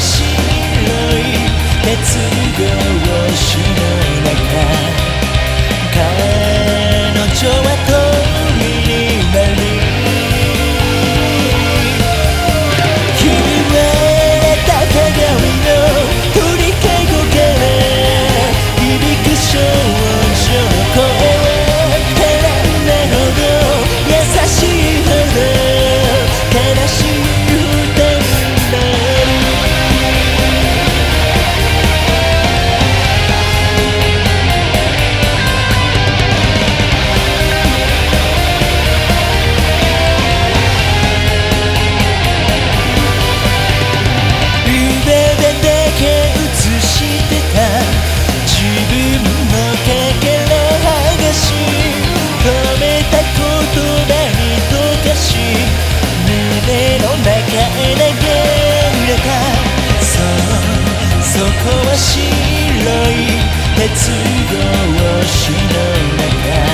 しない熱望しない白い。鉄道をしの中